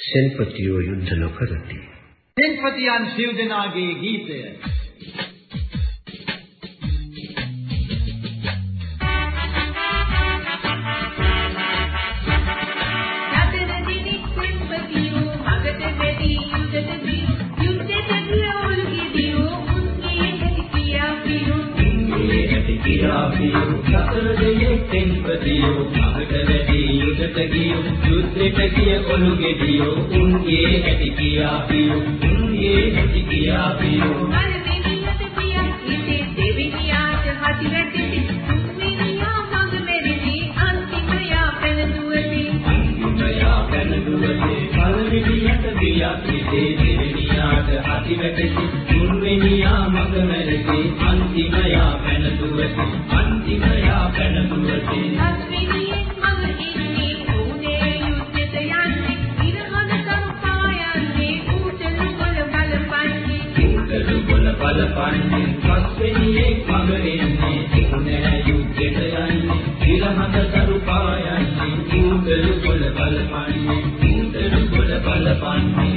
සෙන්පතියෝ යුද්ධ නොකරති. සෙන්පතියන් සිව් දෙනාගේ ගීතය පියාපියෝ සතර දෙයෙක් තෙන්පතියෝ මහට වැඩි යුදට ගියෝ යුද්ධෙට ගිය ඔලු ගෙඩියෝ උන්ගේ ඇති පියාපියෝ උන්ගේ ඇති පියාපියෝ මරණියට පියා ඉතේ දෙවිනියාට හති වැටෙති. මිනිහා මඟ මෙරිදි අන්තිමයා පැනදුවති අන්තිමයා පැනදුවති පළවෙනියට පියා ඉතේ දෙවිනියාට හති වැටෙති. තුන්වෙනියා මඟ මෙරිදි අන්තිමයා පැනදුවති අන්තිමයා පැනදුවති බල බලපන්නේ. පස්වෙනියෙක් මඟ එන්නේ උනේ යුද්ධෙට යන්නේ. ඊළඟට දරු පායන්නේ උදළු බල බලපන්නේ උදළු බල බලපන්නේ.